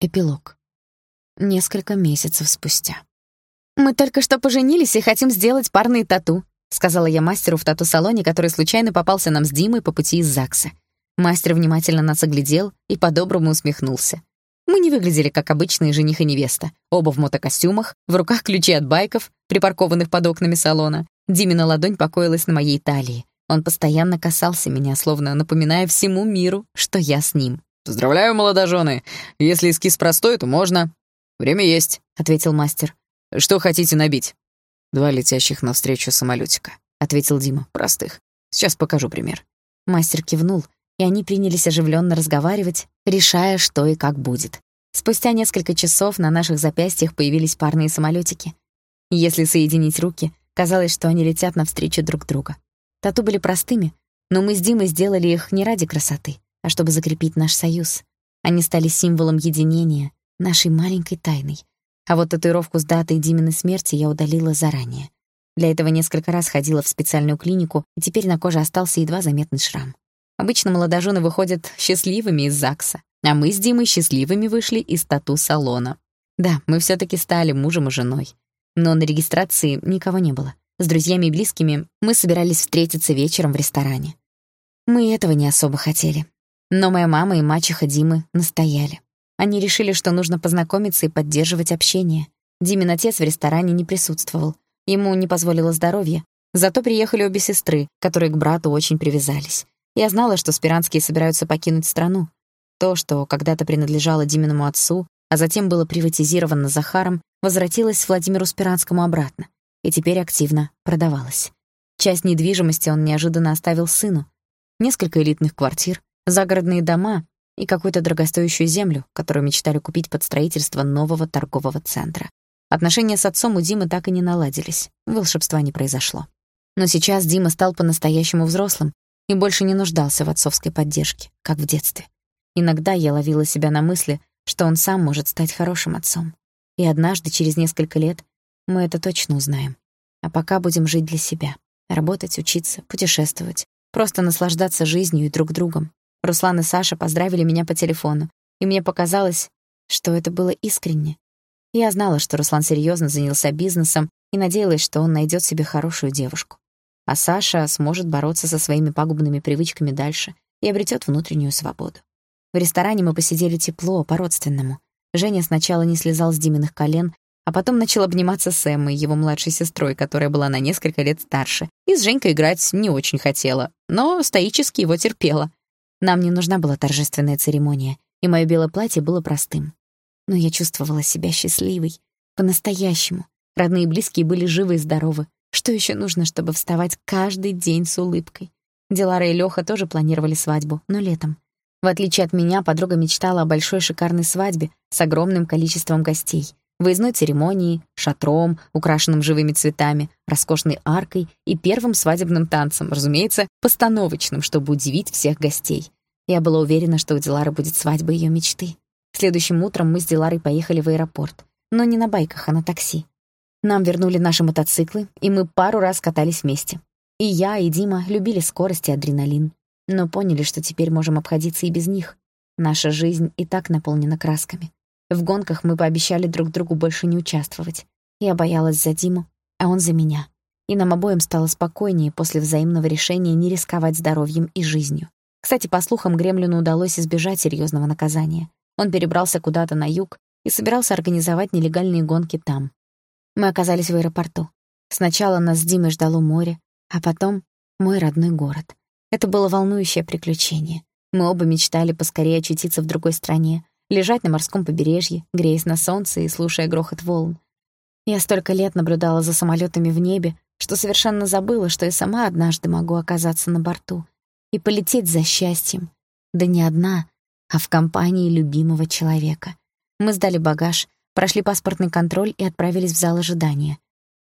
Эпилог. Несколько месяцев спустя. «Мы только что поженились и хотим сделать парные тату», сказала я мастеру в тату-салоне, который случайно попался нам с Димой по пути из ЗАГСа. Мастер внимательно нас оглядел и по-доброму усмехнулся. Мы не выглядели как обычные жених и невеста. Оба в мотокостюмах, в руках ключи от байков, припаркованных под окнами салона. Димина ладонь покоилась на моей талии. Он постоянно касался меня, словно напоминая всему миру, что я с ним. «Поздравляю, молодожены. Если эскиз простой, то можно. Время есть», — ответил мастер. «Что хотите набить?» «Два летящих навстречу самолетика», — ответил Дима. «Простых. Сейчас покажу пример». Мастер кивнул, и они принялись оживленно разговаривать, решая, что и как будет. Спустя несколько часов на наших запястьях появились парные самолетики. Если соединить руки, казалось, что они летят навстречу друг друга. Тату были простыми, но мы с Димой сделали их не ради красоты — а чтобы закрепить наш союз. Они стали символом единения, нашей маленькой тайной. А вот татуировку с датой Диминой смерти я удалила заранее. Для этого несколько раз ходила в специальную клинику, и теперь на коже остался едва заметный шрам. Обычно молодожены выходят счастливыми из ЗАГСа, а мы с Димой счастливыми вышли из тату-салона. Да, мы все таки стали мужем и женой. Но на регистрации никого не было. С друзьями и близкими мы собирались встретиться вечером в ресторане. Мы этого не особо хотели, но моя мама и мачеха Димы настояли. Они решили, что нужно познакомиться и поддерживать общение. Димин отец в ресторане не присутствовал. Ему не позволило здоровье. Зато приехали обе сестры, которые к брату очень привязались. Я знала, что Спиранские собираются покинуть страну. То, что когда-то принадлежало Диминому отцу, а затем было приватизировано Захаром, возвратилось Владимиру Спиранскому обратно и теперь активно продавалось. Часть недвижимости он неожиданно оставил сыну. Несколько элитных квартир, загородные дома и какую-то дорогостоящую землю, которую мечтали купить под строительство нового торгового центра. Отношения с отцом у Димы так и не наладились, волшебства не произошло. Но сейчас Дима стал по-настоящему взрослым и больше не нуждался в отцовской поддержке, как в детстве. Иногда я ловила себя на мысли, что он сам может стать хорошим отцом. И однажды, через несколько лет, мы это точно узнаем. А пока будем жить для себя. Работать, учиться, путешествовать. Просто наслаждаться жизнью и друг другом. Руслан и Саша поздравили меня по телефону, и мне показалось, что это было искренне. Я знала, что Руслан серьезно занялся бизнесом и надеялась, что он найдет себе хорошую девушку. А Саша сможет бороться со своими пагубными привычками дальше и обретет внутреннюю свободу. В ресторане мы посидели тепло, по-родственному. Женя сначала не слезал с Диминых колен, а потом начал обниматься с Эммой, его младшей сестрой, которая была на несколько лет старше, и с Женькой играть не очень хотела, но стоически его терпела. Нам не нужна была торжественная церемония, и моё белое платье было простым. Но я чувствовала себя счастливой, по-настоящему. Родные и близкие были живы и здоровы. Что ещё нужно, чтобы вставать каждый день с улыбкой? Дилара и Лёха тоже планировали свадьбу, но летом. В отличие от меня, подруга мечтала о большой шикарной свадьбе с огромным количеством гостей, выездной церемонии, шатром, украшенным живыми цветами, роскошной аркой и первым свадебным танцем, разумеется, постановочным, чтобы удивить всех гостей. Я была уверена, что у Дилары будет свадьба ее мечты. Следующим утром мы с Диларой поехали в аэропорт. Но не на байках, а на такси. Нам вернули наши мотоциклы, и мы пару раз катались вместе. И я, и Дима любили скорость и адреналин. Но поняли, что теперь можем обходиться и без них. Наша жизнь и так наполнена красками. В гонках мы пообещали друг другу больше не участвовать. Я боялась за Диму, а он за меня. И нам обоим стало спокойнее после взаимного решения не рисковать здоровьем и жизнью. Кстати, по слухам, Гремлину удалось избежать серьезного наказания. Он перебрался куда-то на юг и собирался организовать нелегальные гонки там. Мы оказались в аэропорту. Сначала нас с Димой ждало море, а потом мой родной город. Это было волнующее приключение. Мы оба мечтали поскорее очутиться в другой стране, лежать на морском побережье, греясь на солнце и слушая грохот волн. Я столько лет наблюдала за самолетами в небе, что совершенно забыла, что и сама однажды могу оказаться на борту и полететь за счастьем. Да не одна, а в компании любимого человека. Мы сдали багаж, прошли паспортный контроль и отправились в зал ожидания.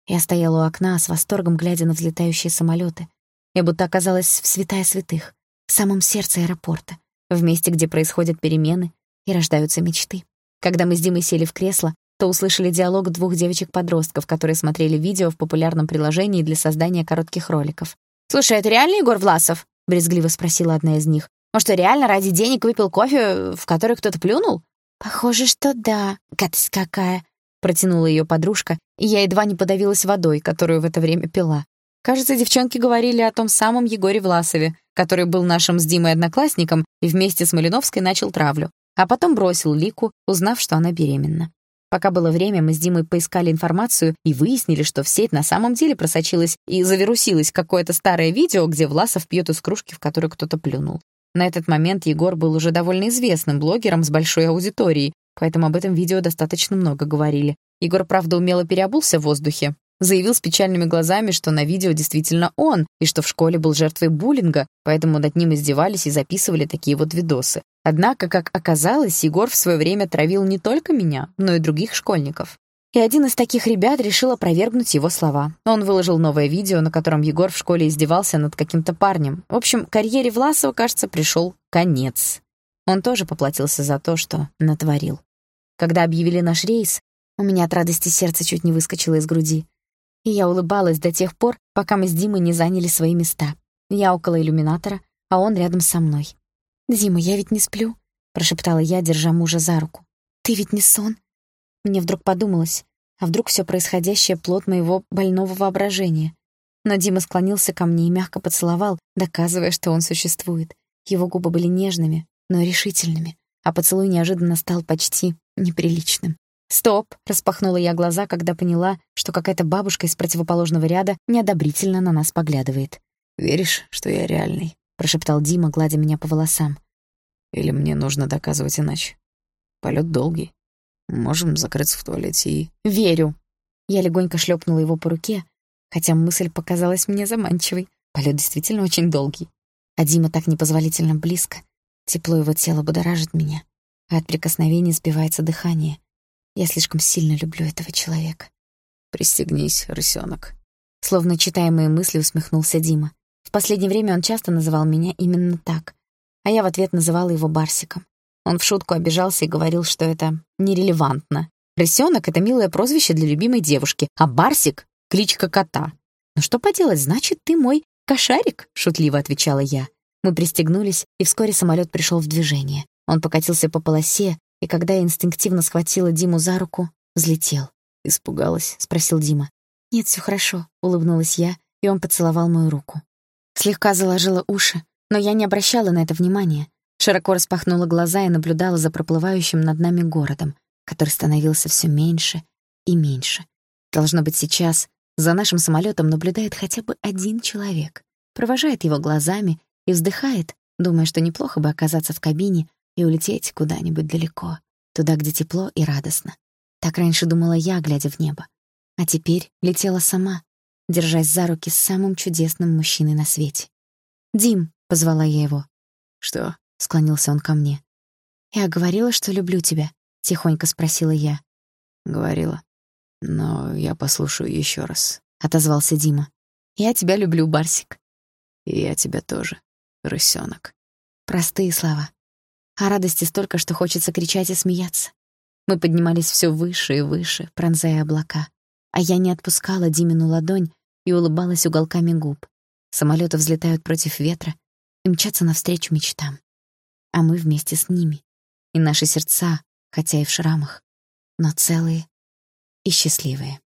Я стояла у окна с восторгом, глядя на взлетающие самолеты. Я будто оказалась в святая святых, в самом сердце аэропорта, в месте, где происходят перемены, и рождаются мечты. Когда мы с Димой сели в кресло, то услышали диалог двух девочек-подростков, которые смотрели видео в популярном приложении для создания коротких роликов. «Слушай, это реально Егор Власов?» — брезгливо спросила одна из них. «Он что, реально ради денег выпил кофе, в который кто-то плюнул?» Похоже, что да. Гадость какая, протянула ее подружка, и я едва не подавилась водой, которую в это время пила. Кажется, девчонки говорили о том самом Егоре Власове, который был нашим с Димой одноклассником и вместе с Малиновской начал травлю, а потом бросил Лику, узнав, что она беременна. Пока было время, мы с Димой поискали информацию и выяснили, что в сеть на самом деле просочилось и завирусилось какое-то старое видео, где Власов пьет из кружки, в которую кто-то плюнул. На этот момент Егор был уже довольно известным блогером с большой аудиторией, поэтому об этом видео достаточно много говорили. Егор, правда, умело переобулся в воздухе, заявил с печальными глазами, что на видео действительно он, и что в школе был жертвой буллинга, поэтому над ним издевались и записывали такие вот видосы. Однако, как оказалось, Егор в свое время травил не только меня, но и других школьников. И один из таких ребят решил опровергнуть его слова. Он выложил новое видео, на котором Егор в школе издевался над каким-то парнем. В общем, карьере Власова, кажется, пришел конец. Он тоже поплатился за то, что натворил. Когда объявили наш рейс, у меня от радости сердце чуть не выскочило из груди. И я улыбалась до тех пор, пока мы с Димой не заняли свои места. Я около иллюминатора, а он рядом со мной. «Дима, я ведь не сплю», — прошептала я, держа мужа за руку. «Ты ведь не сон?» Мне вдруг подумалось, а вдруг все происходящее — плод моего больного воображения. Но Дима склонился ко мне и мягко поцеловал, доказывая, что он существует. Его губы были нежными, но решительными, а поцелуй неожиданно стал почти неприличным. «Стоп!» — распахнула я глаза, когда поняла, что какая-то бабушка из противоположного ряда неодобрительно на нас поглядывает. «Веришь, что я реальный?» прошептал Дима, гладя меня по волосам. Или мне нужно доказывать иначе? Полет долгий. Можем закрыться в туалете и... Верю. Я легонько шлепнула его по руке, хотя мысль показалась мне заманчивой. Полет действительно очень долгий. А Дима так непозволительно близко. Тепло его тела будоражит меня, а от прикосновений сбивается дыхание. Я слишком сильно люблю этого человека. «Пристегнись, рысёнок». Словно читая мои мысли, усмехнулся Дима. В последнее время он часто называл меня именно так, а я в ответ называла его Барсиком. Он в шутку обижался и говорил, что это нерелевантно. Рысёнок — это милое прозвище для любимой девушки, а Барсик — кличка кота. «Ну что поделать, значит, ты мой кошарик», — шутливо отвечала я. Мы пристегнулись, и вскоре самолет пришел в движение. Он покатился по полосе, и когда я инстинктивно схватила Диму за руку, взлетел. «Испугалась?» — спросил Дима. «Нет, все хорошо», — улыбнулась я, и он поцеловал мою руку. Слегка заложила уши, но я не обращала на это внимания. Широко распахнула глаза и наблюдала за проплывающим над нами городом, который становился все меньше и меньше. Должно быть, сейчас за нашим самолетом наблюдает хотя бы один человек, провожает его глазами и вздыхает, думая, что неплохо бы оказаться в кабине и улететь куда-нибудь далеко, туда, где тепло и радостно. Так раньше думала я, глядя в небо. А теперь летела сама, держась за руки с самым чудесным мужчиной на свете. «Дим», — позвала я его. «Что?» — склонился он ко мне. «Я говорила, что люблю тебя», — тихонько спросила я. «Говорила. Но я послушаю еще раз», — отозвался Дима. «Я тебя люблю, Барсик». «И я тебя тоже, рысёнок». Простые слова. А радости столько, что хочется кричать и смеяться. Мы поднимались все выше и выше, пронзая облака. А я не отпускала Димину ладонь, и улыбалась уголками губ. Самолеты взлетают против ветра и мчатся навстречу мечтам. А мы вместе с ними. И наши сердца, хотя и в шрамах, но целые и счастливые.